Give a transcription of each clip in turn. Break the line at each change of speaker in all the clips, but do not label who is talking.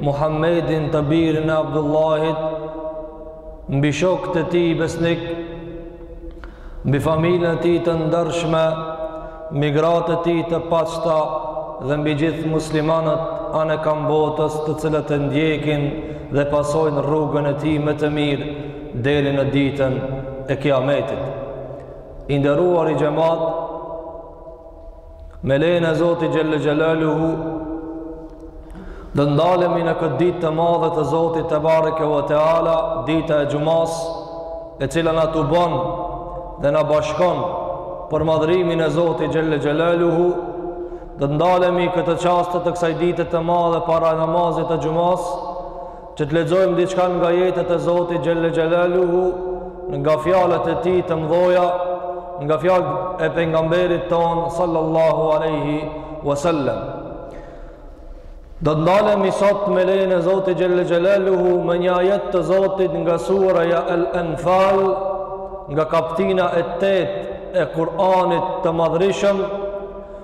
Muhammedin të birin e Abdullahit, mbi shokët e tij besnikë, mbi familjen e tij të ndershme, mbi gratë e tij të pastra dhe mbi gjithë muslimanët anekënd botës të cilët e ndjekin dhe pasojnë rrugën e tij më të mirë deri në ditën e kiametit. I nderuari xhemat, Me lejen e Zotit xhel-le xhelaluhu, do të ndalemi në këtë ditë të madhe të Zotit tebareke ve teala, dita e xhumasë, e cila na tubon dhe na bashkon për madhërimin e Zotit xhel-le xhelaluhu, do të ndalemi këto çaste të kësaj dite të madhe para namazit të xhumasë, Që të lexojmë diçka nga ajetet e Zotit xhel-le xhelaluhu, nga fjalët e tij të mëdhaja, nga fjalët e pejgamberit tonë, sallallahu aleyhi wasallam. Do të ndalemi sot me lejen e Zotit xhel-le xhelaluhu me një ajet të Zotit nga sureja El Enfal, nga kaptina e tetë e Kur'anit të madhërishëm,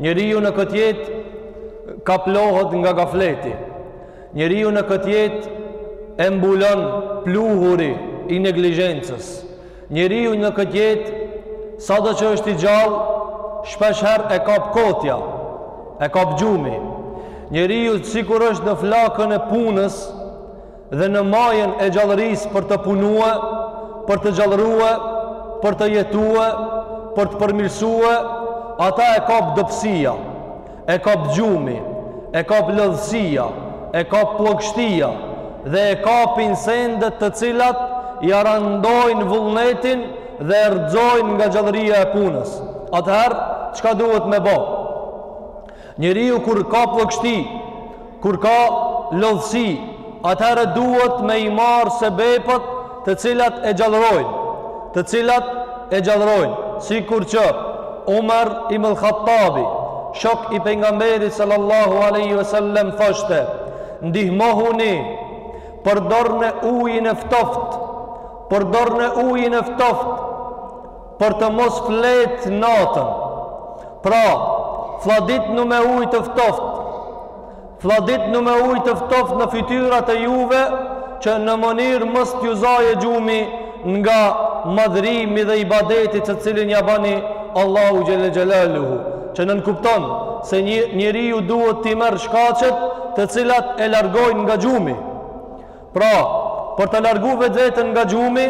Njeriu në këtë jetë kaplohet nga gafleti. Njeriu në këtë jetë e mbulon pluhuri i neglizhencës. Njeriu në këtë jetë sado që është i gjallë, shpesh herë e kap kotja, e kap gjumi. Njeriu sikur është në flakën e punës, dhe në majën e gjallërisë për të punue, për të gjallërue, për të jetue, për të përmirësue, atë e kap dobësia, e kap gjumi, e kap lodhësia, e kap plogështia dhe e kapin sendet të cilat ia randojnë vullnetin dhe e rrëzojnë nga gjallëria e punës. Atëherë, çka duhet me bo? Njeriu kur ka plogështi, kur ka lodhësi, atëherë duhet me i marrë sebepet të cilat e gjallërojnë, të cilat e gjallërojnë, sikur që Umer ibn al-Khattabi, shok i Pejgamberit sallallahu alejhi ve sellem thoshte, Ndihmohuni, përdorne ujin e ftoftë, përdorne ujin e ftoftë, për të mos fjetë natën. Pra, flladitnu me ujë të ftoft, flladitnu me ujë të ftoft në fytyrat e juve, që në mënyrë mos t'ju zaje gjumi nga madhërimi dhe ibadeti të cilin ia bani Allahut xhel-le xhelaluhu, që nënkupton se njeriu duhet t'i merr shkaqet të cilat e largojnë nga gjumi. Pra, për ta largu vetveten nga gjumi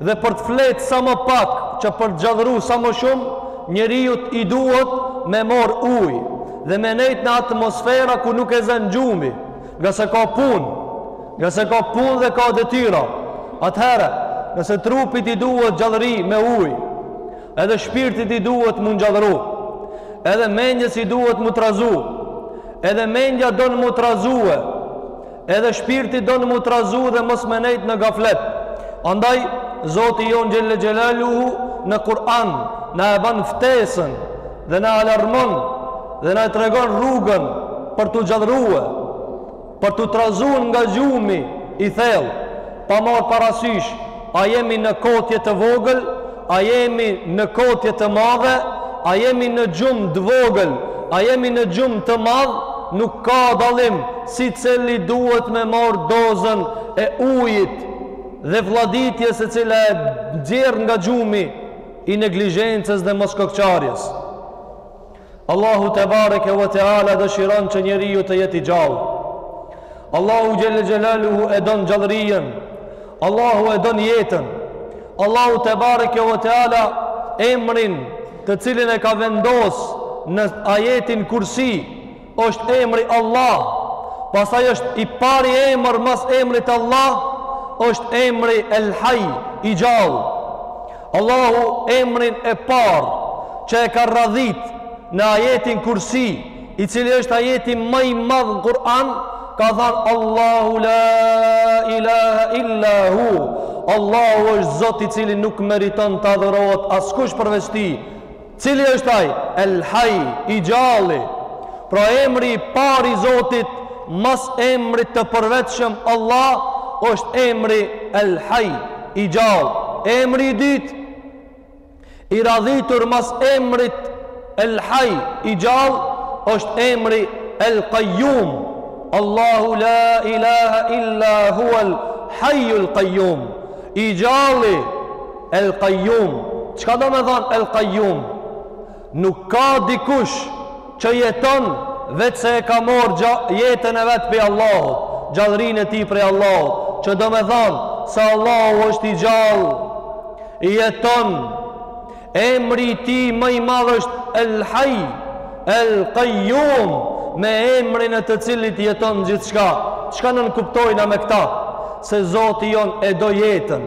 dhe për të flet sa më pak që për të gjallëru sa më shumë, njeriut i duhet me mor ujë dhe me nejt në atmosfera ku nuk e zën gjumi, ngase ka punë, ngase ka punë dhe ka detyra. Atëherë, nëse trupit i duhet gjallëri me ujë, edhe shpirtit i duhet m'u gjallëru, edhe mendjes i duhet m'u trazu, edhe mendja don m'u trazue, Edhe shpirti don m'u trazu dhe mos me nejt në gaflet. Andaj Zoti jonë Xhelle Xhelaluhu në Kur'an na e ban ftesën dhe na alarmon dhe na e tregon rrugën për t'u gjallrue, për t'u trazue nga gjumi i thellë, pa marr parasysh a jemi në kotje të vogël, a jemi në kotje të madhe, a jemi në gjumë të vogël, a jemi në gjumë të madh, nuk ka dallim secili duhet me marrë dozën e ujit dhe flladitjes e cila e nxjerr nga gjumi i neglizhencës dhe moskokëçarjes. Allahu tebareke ve teala dëshiron që njeriu të jetë i gjallë. Allahu xhelle xhelaluhu e don gjallërinë. Allahu e don jetën. Allahu tebareke ve teala emrin të cilin e ka vendos në ajetin kursi është emri Allah. Pastaj është i pari emër mas emrit Allah është emri El Haj i gjallë. Allahu emrin e parë që e ka radhit në ajetin kursi, i cili është ajeti ma i madh në Kur'an, ka thanë Allahu la ilaha illa hu. Allahu është Zot i cili nuk meriton të adhurohet askush përveç tij. Cili është Ai? El-Haj, i Gjalli. Pra emri i parë i Zotit mas emrit të përveçëm Allah është emri El-Haj, i Gjallë. Emri i dytë i radhitur mas emrit El-Haj, i Gjallë, është emri El-Qayyum. Allahu la ilaha illa huwal Hayyul Qayyum. I Gjalli El Qayyum, çka domethanë El Qayyum? Nuk ka dikush që jeton veçse e ka marrë gja, jetën e vet prej Allahut, gjallërinë e tij prej Allahut, që domethanë se Allahu është i gjallë, jeton, emri i tij më i madh është El Haj, El Qayyum, me emrin e të cilit jeton gjithçka. Çka nënkuptojmë na me këta? Se Zoti jonë e do jetën,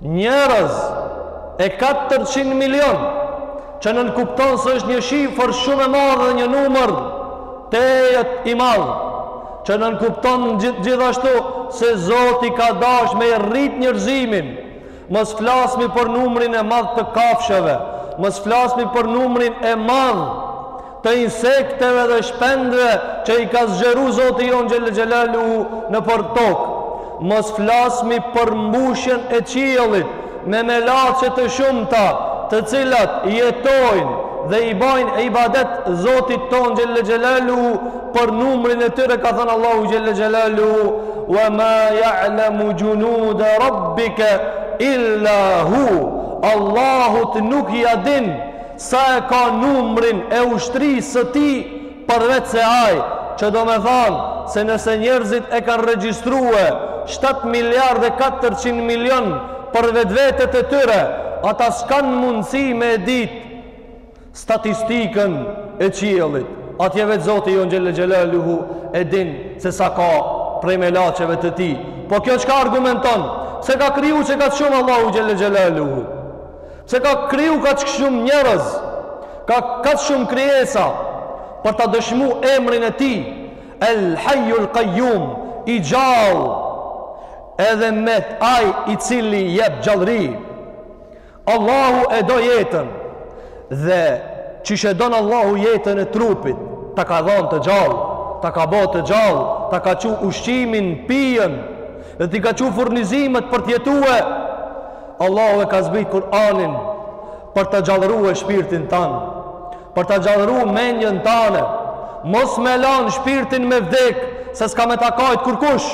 Njerëz e katërqind milion që nënkupton se është një shifër shumë e madhe dhe një numër tejet i madh që nënkupton gjithashtu se Zoti ka dasht me rrit njerëzimin. Mos flasmi për numrin e madh të kafshëve, mos flasmi për numrin e madh të insekteve dhe shpendve që i ka zgjeru Zoti jonë Xhelle Xhelaluhu nëpër tokë. Mos flasmi për mbushjen e qiellit me melaqe të shumta, të cilat jetojnë dhe i bajnë ibadet Zotit tonë Xhelle Xhelaluhu për numrin e tyre ka thënë Allahu Xhelle Xhelaluhu wa ma ja'lemu xhunude rabbike illa hu Allahut nuk ia din Sa e ka numrin e ushtrisë së tij përveç se ai, që domethanë se nëse njerëzit e kanë regjistrue shtatë miliardë e katërqind milionë për vetvetet e tyre, ata s'kanë mundësi me e ditë statistikën e qiellit. Atje veç Zoti jonë Xhelle Xhelaluhu e din se sa ka prej melaqeve të tij. Po kjo çka argumenton? Pse ka kriju kaq shumë Allahu Xhelle Xhelaluhu? Pse ka kriju kaq shumë njerëz, ka kaq shumë krijesa për ta dëshmu emrin e tij, El Hayyul Qayyum, i gjallë, edhe me ai i cili jep gjallëri. Allahu e do jetën dhe qysh e don Allahu jetën e trupit, ta ka dhanë të gjallë, ta ka bo të gjallë, ta ka çu ushqimin, pijen dhe t'i ka çu furnizimet për të jetue Allahu e ka zbrit Kur'anin për ta gjallërue shpirtin tanë, për ta gjallërue menjen tane, mos me lanë shpirtin me vdek, se s'ka me ta kajtë kurkush,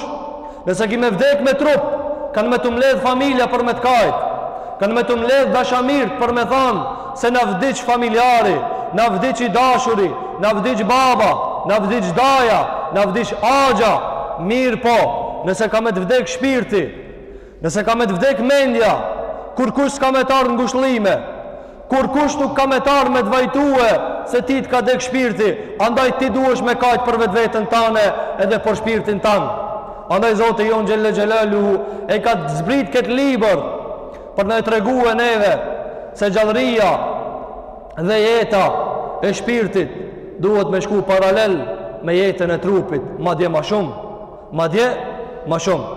nëse ki me vdek me trup, kanë me t'u mledhë familja për me të kajtë, kanë me t'u mledhë dashamirt për me thanë, se na vdiq familjari, na vdiq i dashuri, na vdiq baba, na vdiq daja, na vdiq axha, mirëpo, nëse ka me të vdek shpirti, Nëse ka me të vdek mendja, kurkush s'ka me t'ardhë n'ngushëllime, kurkush nuk ka me t'ardhë me të vajtue se ti t'ka dek shpirti, andaj ti duhesh me kajtë për vetveten tane edhe për shpirtin tanë. Andaj Zoti jonë Xhelle Xhelaluhu e ka zbrit këtë libër për me na tregue neve se gjallëria dhe jeta e shpirtit duhet me shku paralel me jetën e trupit, madje ma shumë, madje ma shumë.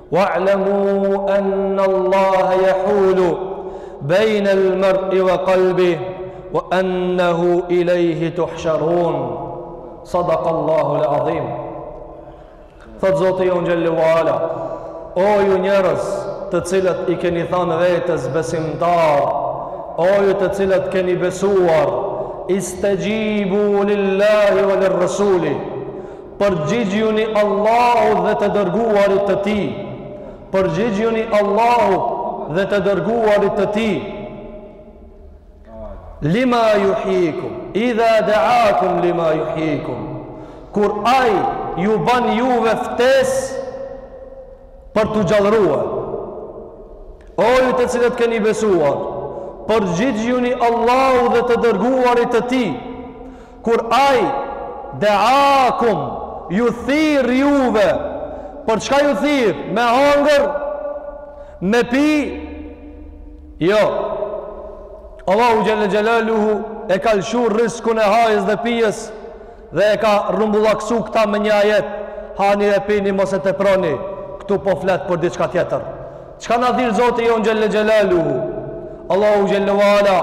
واعلموا ان الله يحول بين المرء وقلبه وانه اليه تحشرون صدق الله العظيم فزوتي انجل والا او تتسلت اي اكني ثان غيتس بسمدار او تتسلت كني بسور استجيبوا لله وللرسول Përgjigjuni Allahut dhe të dërguarit të tij. Përgjigjuni Allahut dhe të dërguarit të tij. Lima juhjikum, idha deakum lima juhjikum. Kur ai ju ban juve ftesë për t'u gjallërua. O ju të cilët keni besuar, përgjigjuni Allahut dhe të dërguarit të tij. Kur Ai, de'akum, ju thirr juve, për çka ju thirr? Me hangër? Me pi? Jo. Allahu xhel-le xhelaluhu e ka lëshu rriskun e hajes dhe pijes dhe e ka rrumbullaksu këta me një ajet. Hani e pini, mos e teproni. Këtu po flet për diçka tjetër. Çka na thirr Zoti jonë xhel-le xhelaluhu? Allahu xhel-le ve ala,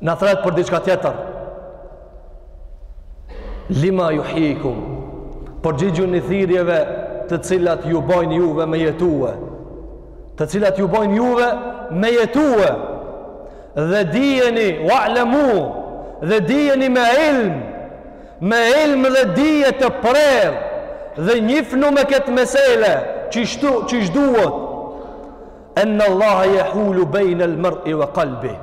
Na thrret për diçka tjetër. Lima juhjikum. Përgjigjuni thirrjeve të cilat ju bojnë juve me jetue. Të cilat ju bojnë juve me jetue. Dhe dijeni, wa lemu, dhe dijeni me ilm, me ilm dhe dije të prerë, dhe njifnu me këtë mesele, qysh duhet, Inna Allaha yahulu bayna al-mar'i wa qalbihi.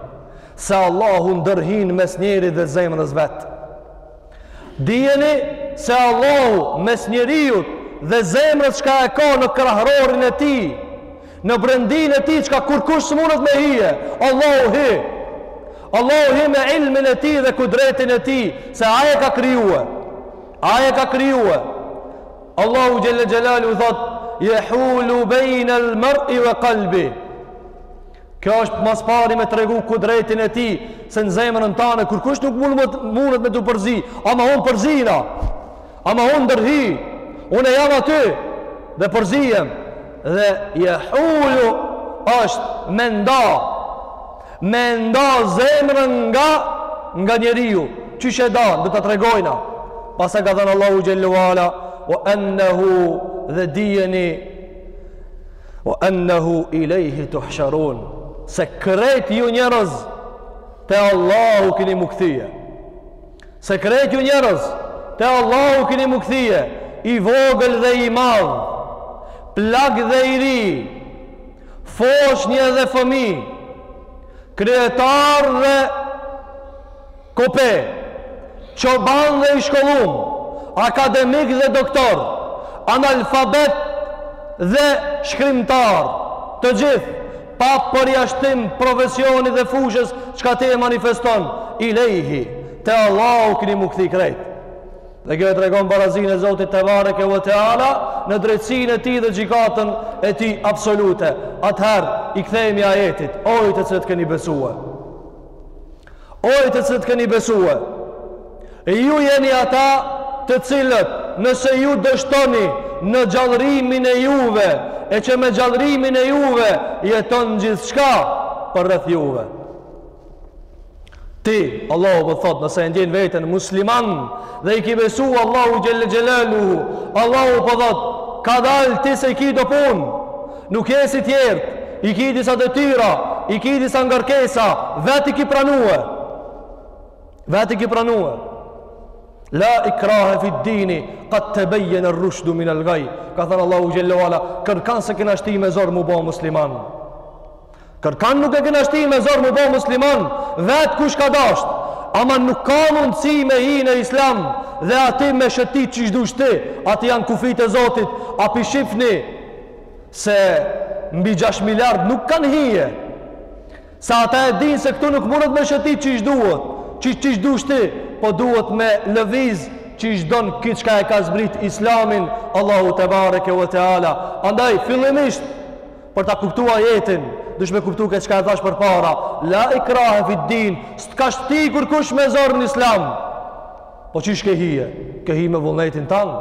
Se Allahu ndërhin mes njerit dhe zemrës vet. Dijeni se Allahu mes njeriut dhe zemrës çka e ka në krahërorin e tij, në brendinë e tij çka kurkush s'mundet me hije. Allahu hi. Allahu hi me ilmin e tij dhe kudretin e tij, se ai e ka krijue. Ai e ka krijue. Allahu xhel-le xhelaluhu thotë, jehulu bejne el mer'i ve kalbi. Kjo është ma s'pari me tregu kudretin e tij, se në zemrën tane, kurkush nuk mundet me t'u përzi, ama unë përzihna, ama unë ndërhi, unë jam aty, dhe përzihem, dhe jehulu është me nda, Me nda zemrën nga nga njeriu, qysh e dan, do ta tregojna. Pastaj ka thënë Allahu xhel-le ve ala, "Wa annahu dhe dijeni wa annahu ilayhi tuhsharun." Se krejt ju njerëz te Allahu kini m'u kthye. Se krejt ju njerëz te Allahu kini m'u kthye, i vogël dhe i madh, plak dhe i ri, Foshnje dhe fëmi, kryetar dhe kope, çoban dhe i shkollum, akademik dhe doktor, analfabet dhe shkrimtar, të gjithë, pa përjashtim profesionit dhe fushës çka ti e manifeston, ilejhi, te Allahu kini m'u kthy krejt. Dhe kjo e tregon barazinë e Zotit tebareke ve teala në drejtësinë e tij dhe gjykatën e tij absolute. Atëherë i kthehemi ajetit, o ju të cilët keni besuar. O ju të cilët keni besuar. E ju jeni ata të cilët nëse ju dështoni në gjallërimin e juve, e që me gjallërimin e juve jeton gjithçka përreth juve. Ti, Allahu po thot, nëse e ndjen veten musliman dhe i ki besu Allahut xhel-le xhelaluhu, Allahu po thot, kadal ti se i ki do pun. Nuk je si tjert, i ki disa detyra, i ki disa ngarkesa, vetë i ki pranue. Vetë i ki pranue. La ikrahe fit dini, qad tabayyana ar-rushdu min al-ghayy. Ka than Allahu xhel-le ve ala, kërkan s'e kena shti me zor m'u bo musliman. Kërkan nuk e kena shti me zor m'u bo musliman Vet kush ka dasht Ama nuk ka mundësi me hi në islam Dhe aty me shëtit qysh dush ti Aty janë kufijt e Zotit A p'i shifni Se mbi 6 miliard nuk kanë hije Se ata e din se këtu nuk mundet me shëtit qysh duhet qysh dush ti Po duhet me lëviz qysh don ky çka e ka zbrit islamin Allahu tebareke ve teala Andaj fillimisht Për ta kuptu ajetin, dush me kuptu këtë çka e thash përpara. La ikrahe fid din, s'të ka shti kurkush me zor në islam. Po qysh ke hije? Ke hi me vullnetin tan,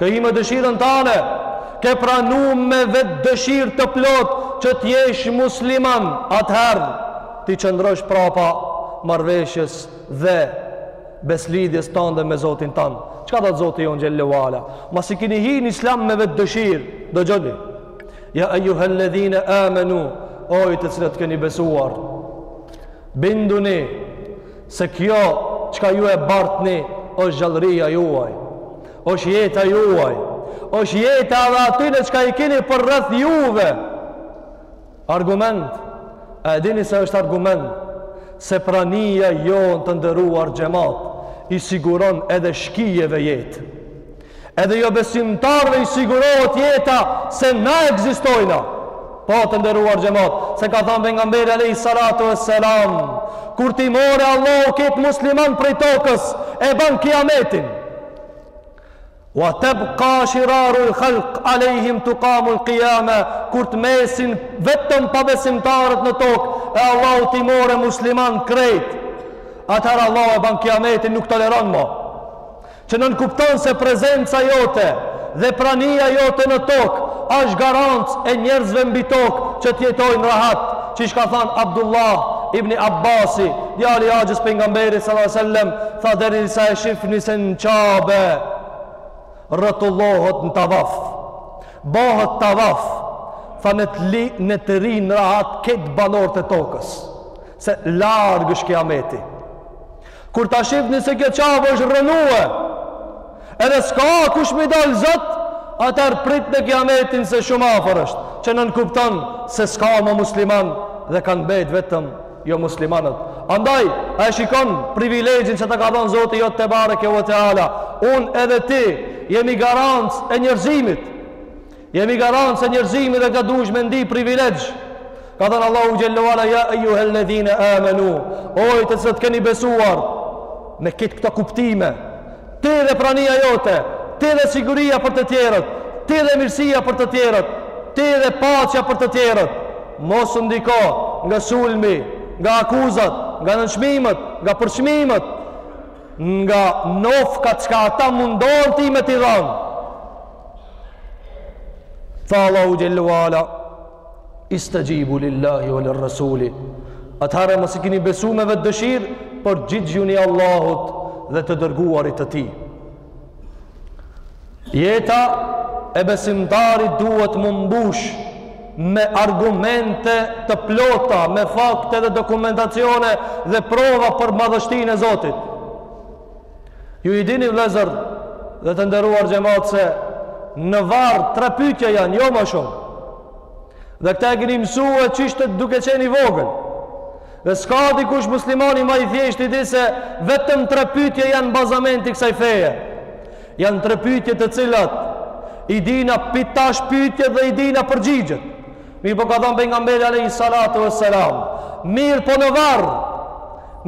ke hi me dëshirën tane, ke pranu me vetëdëshirë të plot që t'jesh musliman, atëherë t'i qëndrosh prapa marrëveshjes dhe besëlidhjes tande me Zotin tan. Çka tha Zoti jonë xhel-le ve ala? Masi kini hi në islam me vetëdëshirë, dëgjoni. Ja ejjuhel-ledhine amenu, o ju të cilët keni besuar. Binduni se kjo çka ju e bartni është gjallëria juaj, është jeta juaj, është jeta edhe atyne çka i kini përreth juve. Argument, a e dini se është argument, se prania jonë të nderuar xhemat, i siguron edhe shkijeve jetë. Edhe jobesimtarëve i sigurohet jeta se na ekzistojna. Po, të nderuar xhemat, se ka thanë pejgamberi alayhi salatu vesselam, kur t'i more Allahu këta musliman prej tokës, e ban kiametin. Wa tabqa shirarul khalq alayhim tuqamul qiyama, kur të mesin vetëm pabesimtarët në tokë, e Allahu t'i more musliman krejt. Atëherë Allahu e ban kiametin, nuk toleron mo. që nënkupton se prezenca jote dhe prania jote në tokë është garancë e njerëzve mbi tokë që të jetojnë rehat, qysh ka thënë Abdullah ibn Abbasi, djali i axhës pejgamberit sallallahu alajhi wasallam, tha derisa e shifni se në Qabe rrotullohet në tavaf. Bëhet tavaf, tha le të rrinë rahat këta banorët e tokës, se larg është kijameti. Kur ta shifni se kjo Qabe është rrënue, edhe s'ka kush mi dalë zot, atëherë pritne kijametin se shumë afër është, që nënkupton se s'ka më musliman dhe kanë mbejt vetëm jomuslimanët. Andaj, a e shikon privilegjin që ta ka dhonë zoti jot tebareke ve teala, unë edhe ti jemi garancë e njerëzimit, Jemi garancë e njerëzimit dhe ka dush me ndi privilegj. Ka thënë Allahu xhel-le ve ala, ja ejjuhel-ledhine amenu, o ju të cilët keni besuar, me kitë këto kuptime, ti dhe prania jote, ti dhe siguria për të tjerët, ti dhe mirësia për të tjerët, ti dhe paqja për të tjerët, mos u ndiko nga sulmi, nga akuzat, nga nënçmimet, nga përçmimet, nga nofka çka ata mundohen ty me t'i dhanë, Tha Allahu xhel-le ve ala, istexhibu lillahi ve lirresuli. Atëherë masi kini besu me vetëdëshirë, përgjigjuni Allahut dhe të dërguarit të tij. Jeta e besimtarit duhet m'u mbush me argumente të plota, me fakte dhe dokumentacione dhe prova për madhështinë e Zotit. Ju i dini vëllezër dhe të nderuar xhemat se në varr tre pytje janë, jo ma shumë. Dhe këta e keni mësue qysh se duke qenë i vogël. Dhe s'ka dikush muslimani ma i thjeshtë i di se vetëm tre pytje janë bazamenti i kësaj feje. Janë tre pytje të cilat i dina qitash pytjet dhe i dina përgjigjet. Mirëpo ka thënë pejgamberi alejhi salatu ve selam. Mirëpo në varr.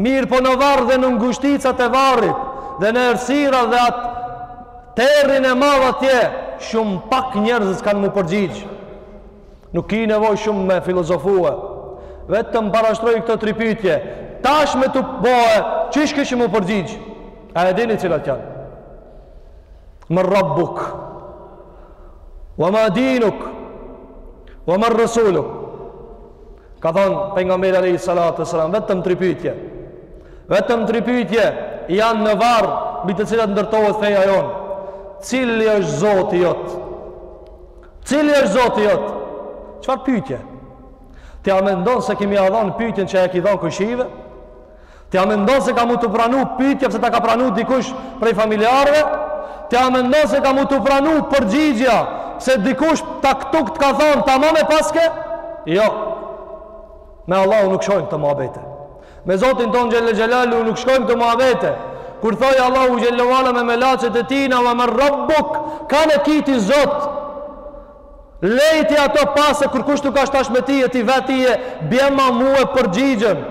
Mirëpo në varr dhe në ngushticat e varrit dhe në errësira dhe atë terrin e madh atje shumë pak njerëz kanë m'u përgjigjë. Nuk ki nevojë shumë me filozofue. Vetëm parashtroj këto tri pytje. Tash me t'u bo, qysh kishe m'u përgjigjë? A e dini cilat janë? Men rabbuk Wa ma dinuk Wa men resuluk Ka thonë pejgamberi alejhi salatu ve selam Vetëm tri pytje Vetëm tri pytje Janë në varr Mbi të cilat ndërtohet feja jonë Cili është zoti jot Cili është zoti jot Çfarë pytje Ti a mendon se ki me ja dhon përgjigjen që e ki dhonë kushdi Ti a mendon se ka mu të pranu pytja pse ta ka pranu dikush prej familjarëve? Ti a mendon se ka mu të pranu përgjigja pse dikush ta këtu të ka thonë ta ma me paske? Jo. Me Allahun nuk shkojnë kto muhabete. Me Zotin tonë xhel-le xhelaluhu nuk shkojnë kto muhabete. Kur thotë Allahu xhel-le ue ala me melaqet e tina ue men rabbuk, kan e ki ti Zot. Lej ti ato pa se kurkush nuk është tash me ti e ti veti je bjerma mue përgjigjen.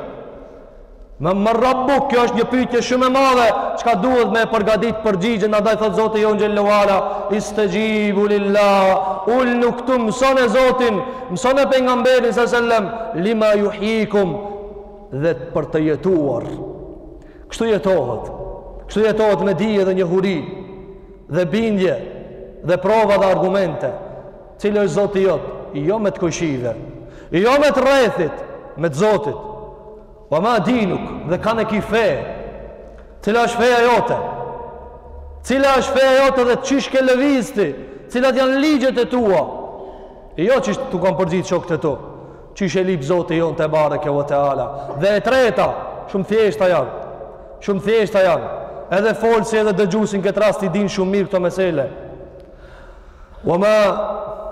Ue men rabbuk, kjo është një pytje shumë e madhe, çka duhet me e përgadit përgjigje, andaj thot Zoti jonë xhel-le ue ala, istexhibu lil-lah, Ul nuk tu, mëson e Zotin, mëson e pejgamberin s.a. sel-lem, lima juhjikum, dhe për të jetuar. Kështu jetohet, kështu jetohet me dije dhe njohuri, dhe bindje dhe prova dhe argumente cili është zoti jot jo me të kojshive jo me të rrethit me të zotit ue ma dinuk dhe kan e ki fe cila është feja jote cila është feja jote dhe qysh ke lëvizti cilat janë ligjet e tua jo qysh të kanë përgjigj shokët e tu Qysh e lip Zoti jonë tebareke ve teala. Dhe e treta, shumë thjeshta janë. Shumë thjeshta janë. Edhe folsi edhe dëgjuesi n'këtë rast i din shumë mirë këto mesele. Ve ma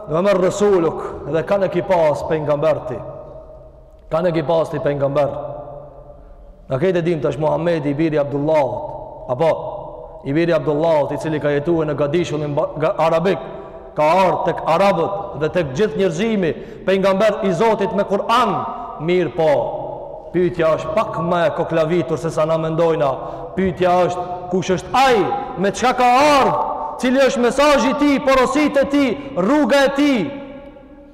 ve ma rasuluk, edhe kan e ki pas pejgamber ti. Kan e ki pas ti pejgamber. Na këtë e dimë tash Muhamedi i biri Abdullahut, apo i biri i Abdullahut i cili ka jetue në gadishullin arabik, ka ardhë tek arabët dhe tek gjithë njerëzimi pejgamber i Zotit me Kur'an, mirëpo pyetja është pak ma e koklavitur se sa na mendojna. Pyetja është kush është ai, me çka ka ardh, cili është mesazhi i tij, porositë e tij, rruga e tij.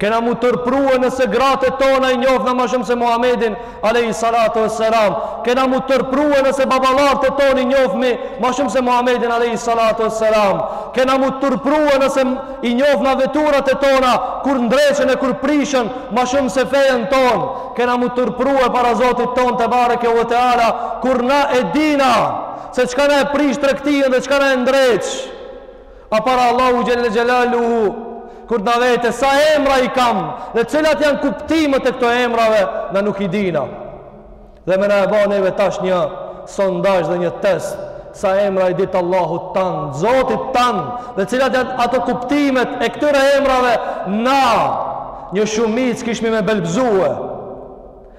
Kena mu turpnue nëse gratë tona i njofna ma shumë se Muhammedin alejhi salatu ve selam. Kena mu turpnue nëse baballarët e ton i njofmi ma shumë se Muhammedin alejhi salatu ve selam. Kena mu turpnue nëse i njofna veturat e tona kur ndreqen e kur prishen ma shumë se fejen ton. Kena mu turpnue para Zotit ton tebareke ve teala kur na e dina se çka na e prish tregtien dhe çka na e ndreq. A para Allahut xhel-le xhelaluhu, kur na vet, sa emra i kam, dhe cilat janë kuptimet e këto emrave, na nuk i dina. Dhe me na e ba neve tash një sondazh dhe një test, sa emra i dini Allahut tanë, Zotit tanë, dhe cilat janë ato kuptimet e këtyre emrave, na, një shumicë kishmi me belbzue.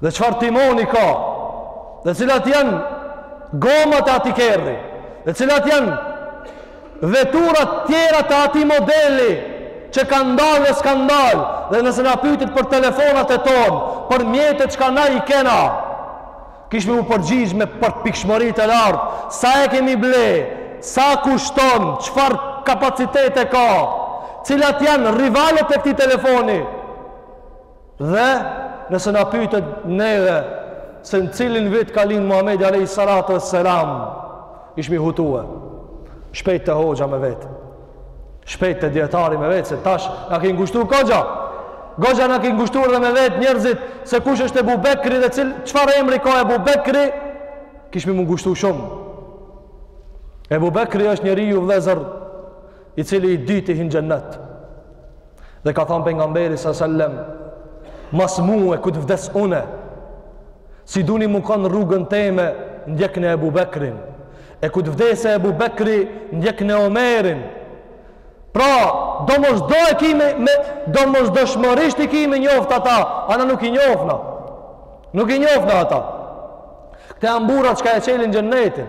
dhe çfarë timoni ka dhe cilat janë gomat e atij kerri dhe cilat janë veturat tjera të atij modeli që kanë dalë dhe s'kanë dalë dhe nëse na pytit për telefonat e tonë për mjetet çka na i kena kishme u përgjigj me përpikshmëri të lartë sa e kemi ble sa kushton çfarë kapacitete ka cilat janë rivalët e këtij telefoni Dhe, nëse na pyetet neve se në cilin vit ka lind Muhamedi alejhi salatu ve selam, kishmi hutue. Shpejt te hoxha me vet. Shpejt te dietari me vet se tash na ke ngushtu goxha. Goxha na ke ngushtu dhe me vet njerëzit se kush është Ebu Bekri dhe cil çfarë emri ka Ebu Bekri, kishmi m'u ngushtu shumë. Ebu Bekri është njeriu vëllazër i cili i dyti hin n'xhennet. Dhe ka thënë pejgamberi a.s. selam, mas mue kur të vdes unë. Si duni me kon n'rrugën teme, ndjekne Ebu Bekrin. E kur të vdes e Ebu Bekri, ndjekne Omerin. Pra, domosdo e kimi, me, domosdoshmërisht i kimi njoftë ata, a na nuk i njofna. Nuk i njofna ata. Këta janë burrat çka e çelin xhennetin.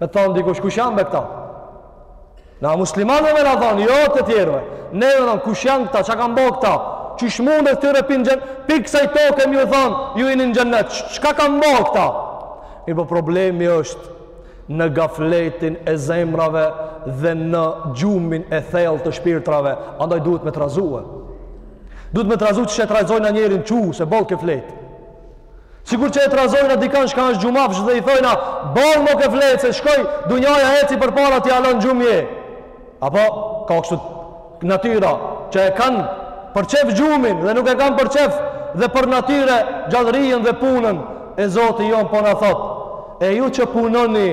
Me të thonë dikush kush janë be këta? Na muslimanëve me na thonë, jo të tjerëve. Ne me thonë, kush janë këta, çka kanë bo këta? Që shmundë e këtyre p'e hinë n'xhennet, prej kësaj toke me ju thonë, ju jeni n'xhennet, çka kanë bo këta? Mirëpo problemi është në gafletin e zemrave dhe në gjumin e thellë të shpirtrave, andaj duhet me trazue. Duhet me trazue qysh e trazojna njerin çu, se boll ke fletë. Sikur që e trazojna dikan çka është gjumafsh dhe i thojna, boll mo ke fletë, se shkoj, dunjaja eci përpara ti ala n'gjumë je. Apo, ka kështu natyra, që e kanë për qejf gjumin dhe nuk e kanë për qejf dhe për natyre gjallërien dhe punën, e Zoti jonë po na thotë, e ju që punoni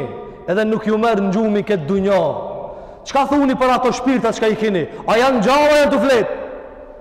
edhe nuk ju merr gjumi n'këtë dunja. Çka thuni për ato shpirta çka i kini? A janë gjallë, a janë tu flejt?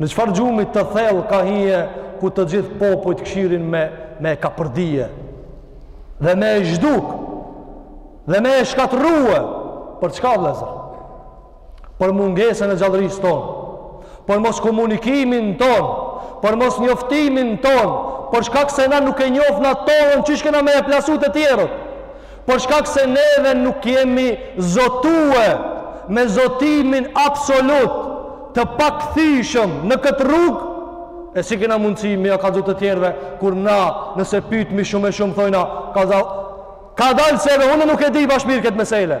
Në çfarë gjumi të thellë ka hi e kur të gjithë popujt kshyrin me, me e kapërdije dhe me e zhduk dhe me e shkatërrue për çka vllezër? Për mungesën e gjallërisë tonë, për mos komunikimin tonë, për mos njoftimin tonë, për shkak se na nuk e njofna tonën qysh kena me e plasu te të tjerët. Për shkak se neve nuk jemi zotue me zotimin absolut të pakthyeshëm në këtë rrugë, e si kena mundësi me ja kallzu të tjerëve kur na nëse pytmi shumë e shumë thojna kadal kadal se edhe unë nuk e di bash mirë këtë mesele.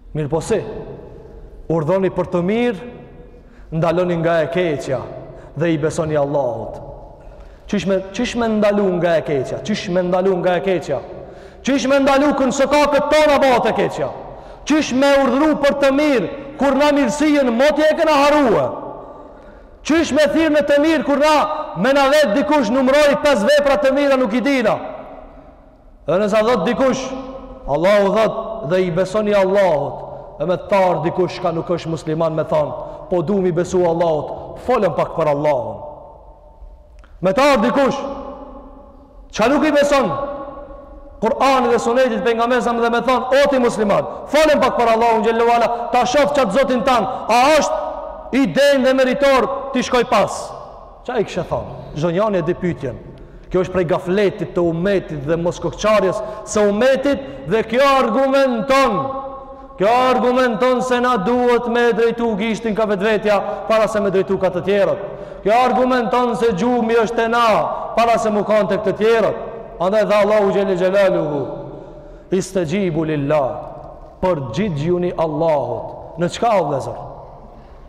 Mirëpo si? Urdhoni për të mirë, ndaloni nga e keqja dhe i besoni Allahut. Çish me ndalu nga e keqja, çish me ndalu nga e keqja. Çish me ndalu kur n'sokakët tona bëhet e keqja. Çish me urdhru për të mirë, kur na mirësien moti e kena harrue. Çish me thirr në të mirë kur na me na vet dikush numroj pesë vepra të mira nuk i dina. Dhe nëse thotë dikush, Allahu thotë dhe i besoni Allahut, e me t'ardh dikush çka nuk është musliman me thonë, po du m'i besu Allahut, folëm pak për Allahun. Me t'ardh dikush, që nuk i beson Kur'anit dhe sunetit Pejgamberit alejhi selam dhe me thonë, o ti musliman, folëm pak për Allahun xhele ve ala, ta shof qat Zotin tan, a është i denjë dhe meritor t'i shkoj pas. Ça i kishe thanë? Çdo njani e di pyetjen. Kjo është prej gafletit të umetit dhe moskokëçarjes së umetit dhe kjo argumenton. Kjo argumenton se na duhet me drejtu gishtin ka vetvetja para se me drejtu ka të tjerët. Kjo argumenton se gjumi është te na para se me u kanë tek të tjerët. Andaj tha Allahu xhele xhelaluhu. Istexhibu lillah. Përgjigjjuni Allahut. Në çka o vlezër?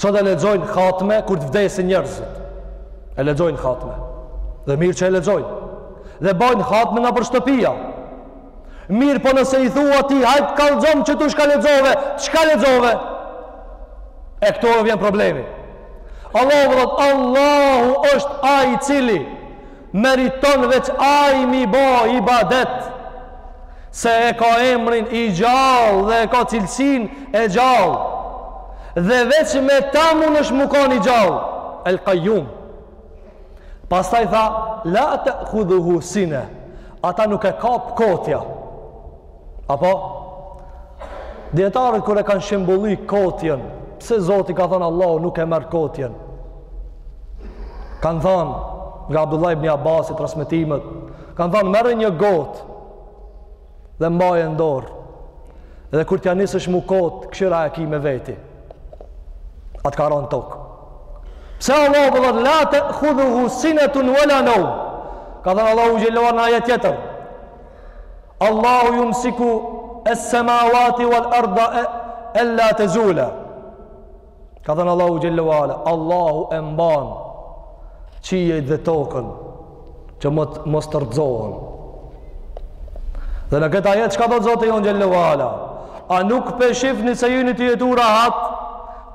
Sot e lexojnë hatme kur të vdesin njerëzit. E lexojnë hatme. Dhe mirë që e lexojnë. Dhe bajnë hatme nëpër shtëpia. Mirëpo nëse i thua atij, hajt kallzom qitu çka lexove, çka lexove? E këtu vjen problemi. Allahu po thotë, Allahu është ai i cili Meriton veç ai me i bo ibadet se e ka emrin i gjallë dhe e ka cilësinë e gjallë dhe veç me ta mundesh me u kanë i gjallë el kajum pastaj tha la te'hudhuhu sine ata nuk e kap kotja Apo? Dijetarët kur e kanë shembulli kotjen, pse Zoti ka thonë Allahu nuk e merr kotjen? Kanë thonë, nga Abdullah ibn Abasi, transmetimet, kanë thonë, merre një gotë dhe mbaje n'dorë. Dhe kur t'ja nisësh me u kot, kshyre a e ki me veti. A t'ka ra n'tokë. Pse Allahu për dhëtë, la të khudhu husinë e të në vëlla në u. Ka thonë Allahu xhele ve ala në ajet tjetër. Allahu jumsiku es-semavati vel erda en tezula. Ka thënë Allahu xhele ve ala, Allahu e mban qiejt dhe tokën që mos të rrëzohen. Dhe në këtë ajet, çka thotë Zoti jonë xhele ve ala? A nuk po shihni se jeni tu jetu rahat,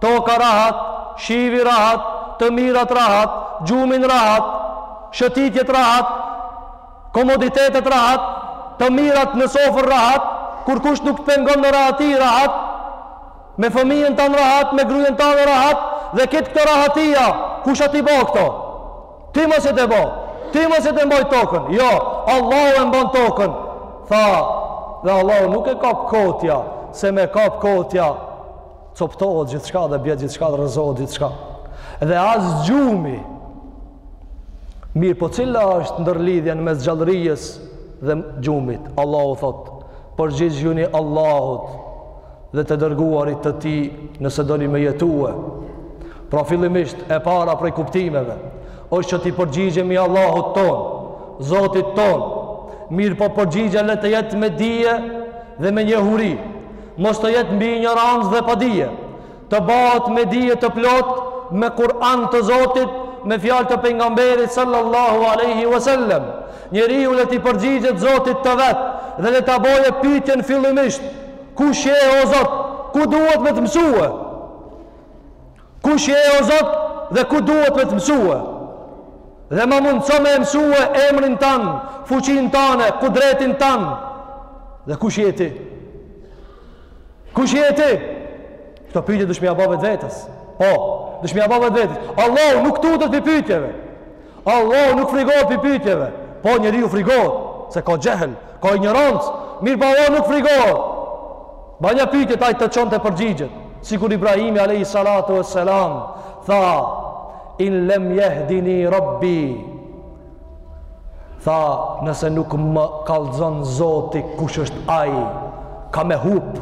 toka rahat, shiu rahat, të mirat rahat, gjumin rahat, shëtitjet rahat, Komoditetet rahat, të mirat në sofër rahat, kurkush nuk të pengon në rahati rahat, me fëmijën tanë rahat, me gruen tanë rahat, dhe këtë këto rahatia, kush t'i bo këto? Ti mos je tu bo, ti mos je tu mbajt tokën, jo, Allahu e mbon tokën, tha, dhe Allahu nuk e kap kotja, se me kap kotja, coptohet gjithçka dhe bjen gjithçka dhe rrëzohet gjithçka. Dhe as gjumi, Mirëpo cila është ndërlidhja në mes gjallërisë dhe gjumit? Allahu thotë, përgjigjuni Allahut dhe të dërguarit të tij nëse doni me jetue. Pra fillimisht e para prej kuptimeve, është që t'i përgjigjemi Allahut tonë, Zotit tonë, mirëpo përgjigja le të jetë me dije dhe me njohuri, mos të jetë mbi injorancë dhe padije. të bëhet me dije të plotë me Kur'an të Zotit me fjalë të pejgamberit sallallahu alaihi wasallam njeriu le t'i përgjigjet Zotit të vet dhe le ta bëjë pyetjen fillimisht kush je o Zot ku duhet me të mësua kush je o Zot dhe ku duhet me të mësua dhe ma mundso me mësua emrin tand fuqinë tande kudretin tand dhe kush je ti Kush je ti? Këto pyetje dush me ja ba vetvetes. Po, dush me ja ba vetvetes. Allahu nuk tutet prej pyetjeve. Allahu nuk frigohet prej pyetjeve. Po njeriu frigohet se ka xhehel, ka injorancë. Mirëpo Allahu nuk frigohet. Banja pyetjet ai të çon te përgjigjet. Sikur Ibrahimi alayhi salatu wassalam tha in lam yahdini rabbi Tha, nëse nuk më kallzon zoti kush është ai, kam me hup.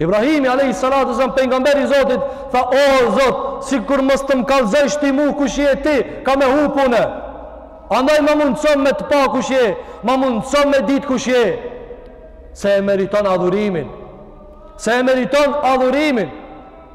Ibrahimi alayhi salatu selam pejgamberi i Zotit tha o Zot, sikur mos të më kallzosh ti mu kush je ti, kam me hup unë. Andaj ma mundson me të pa kush je, ma mundson me ditë kush je. Se e meriton adhurimin. Se e meriton adhurimin.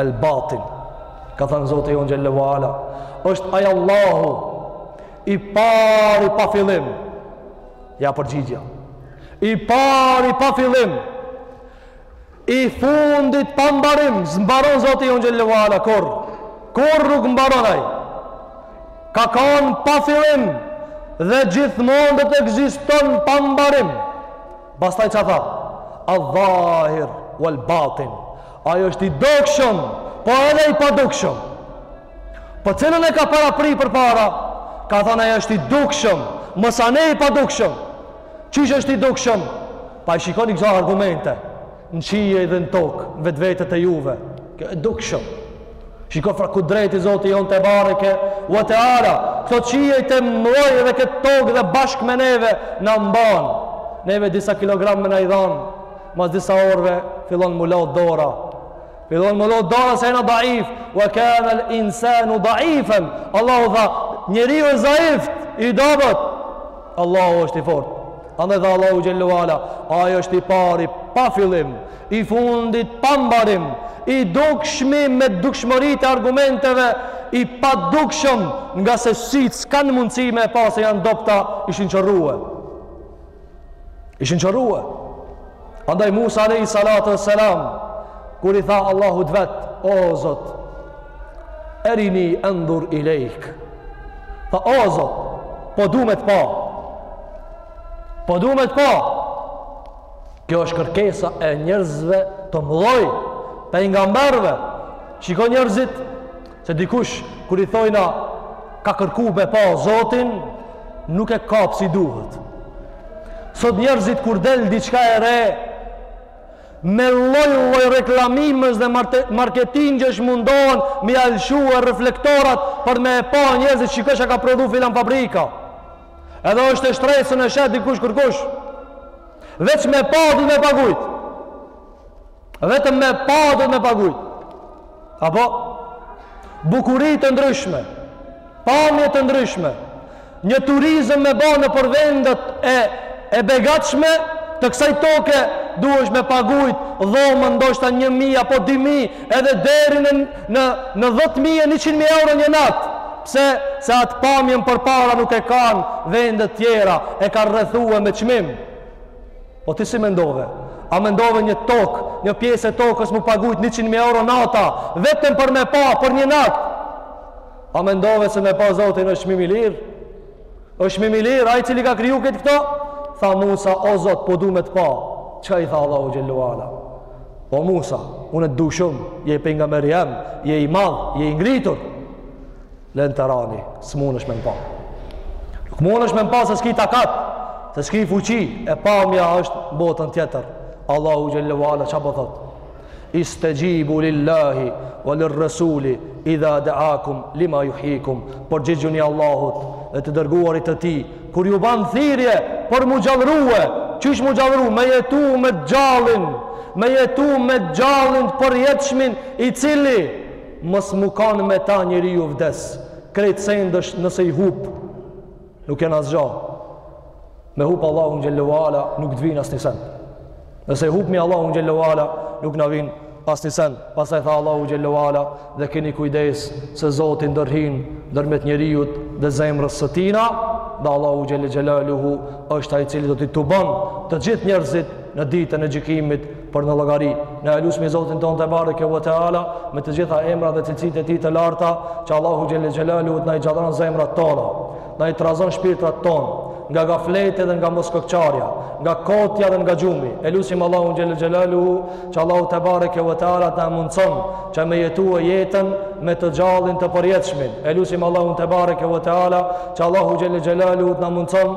El Batin, ka thënë Zoti jonë xhelle ve ala, është ai Allahu, i pari pa fillim, ja përgjigja, i pari pa fillim, i fundit pa mbarim, s'mbaron Zoti jonë xhelle ve ala, kurrë, kurrë nuk mbaron ai, ka kanë pa fillim, dhe gjithmonë do të ekziston pa mbarim, Pastaj ça tha? Al-Zahir wal-Batin. Ai është i dukshëm, po edhe i padukshëm. Po cilën e ka parapri përpara? Ka thënë ai është i dukshëm, masanej i padukshëm. Qysh është i dukshëm? Pa i shikoni këto argumente. Në qiej dhe në tokë, në vetvetet e juve. Kjo e dukshëm. Shiko çfar kudreti Zoti jon tebareke ve teala. Këto qiej të mdhoj dhe këtë tokë dhe bashkë me neve na mban. Neve disa kilogramë me na i dhanë. Mas disa orëve fillon mu lodh dora. Fillon mu lodh dora se jena daif, ve kanel insanu daifen. Allahu tha, njeriu i zaift, i dobët. Allahu është i fort. Andaj tha Allahu xhelle ve ala, ai është i pari pa fillim, i fundit pa mbarim, i dukshmi me dukshmërit e argumenteve, i padukshëm ngase sytë s'kanë mundësi me e pa se janë t'dobta ishin qorrue. Ishin qorrue. Andaj Musa alejhi salatu ve selam, kur i tha Allahut vet, o Zot, erini endhur ilejk. Tha, o Zot, po du me të pa. Po du me të pa. Kjo është kërkesa e njerëzve të mdhoj, pejgamberve. Shiko njerëzit, Se dikush, kur i thojna, ka kërku me pa Zotin, nuk e kapë si duhet. Sot njerëzit, kur del diçka e re, me lloj lloj reklamimesh dhe marketingjesh mundohen me ja lëshue reflektorat për me e pa njerëzit shiko çka ka prodhu filan fabrika. Edhe është e shtrejt, s'un e sheh dikush kërkush. Veç me pa, du me pagujt. Vetëm me pa do me pagujt. Apo bukuri të ndryshme, pamje të ndryshme, një turizëm me ba nëpër vendet e, e begatshme, të kësaj toke duhesh me pagujt dhomën ndoshta 1000 apo 2000 edhe deri në në në 10000 e 100000 euro një natë. Pse se atë pamjen përpara nuk e kanë vendet tjera, e kanë rrethue me çmim. Po ti si mendove? A mendove një tokë, një pjesë e tokës mu pagujt 100.000 euro nata, vetëm për me pa, për një natë? A mendove se me pa zotin është çmimi i lirë? Është çmimi i lirë, ai i cili ka kriju krejt këto? Tha Musa, o zot, po du me të pa. Çka i tha Allahu xhelle ve ala? O Musa, unë të du shumë, je pejgamber i jem, je i madhë, je i ngritur. Len terani, s'mundesh me më pa. Nuk mundesh me më pa se s'ki takat, se s'ki fuqi, e pamja është n'botën tjetër. Allahu xhelle ve ala, çka po thot? Istexhibu lillahi, ve lirresuli, idha deakum, lima juhjikum, përgjigjuni Allahut, dhe të dërguarit të tij, kur ju banë thirje, për mu gjallrue, qysh mu gjallrue, me jetu me gjallin, me jetu me gjallin t'përjetshmin i cili, Mos mu kanë me ta njeriu vdes krejt sendësh nëse i hup nuk janë asgja me hup Allahun xhele ve ala nuk të vyn asni sen nëse i hupmi Allahun xhele ve ala nuk na vyn asni sen pastaj tha Allahu xhele ve ala dhe keni kujdes se Zoti ndërhyn ndërmjet njeriut dhe zemrës së tina dhe Allahu xhele xhelaluhu është ai i cili do t'i tubon të gjithë njerëzit në ditën e gjykimit për në llogari. Na e lusmi Zotin tonë tebareke ve teala, me të gjitha emrat dhe cilësitë e tij të larta, që Allahu xhele xhelaluhu të na i gjallron zemrat tona, t'na i trazon shpirtrat tonë, nga gafleti dhe nga moskokëçarja, nga kotja dhe nga gjumi. E lusim Allahun xhele xhelaluhu që Allahu tebareke ve teala të na mundëson që me jetue jetën me të gjallin të përjetshmin. E lusim Allahun tebareke ve teala që Allahu xhele xhelaluhu të na mundëson